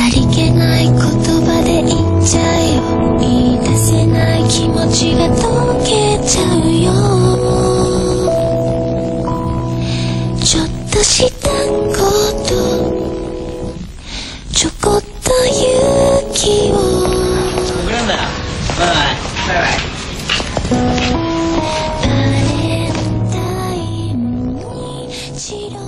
さりげない言葉で言っちゃえよ言い出せない気持ちが溶けちゃうよちょっとしたこと。ちょこっと勇気をバイバイバイバイタイバイ白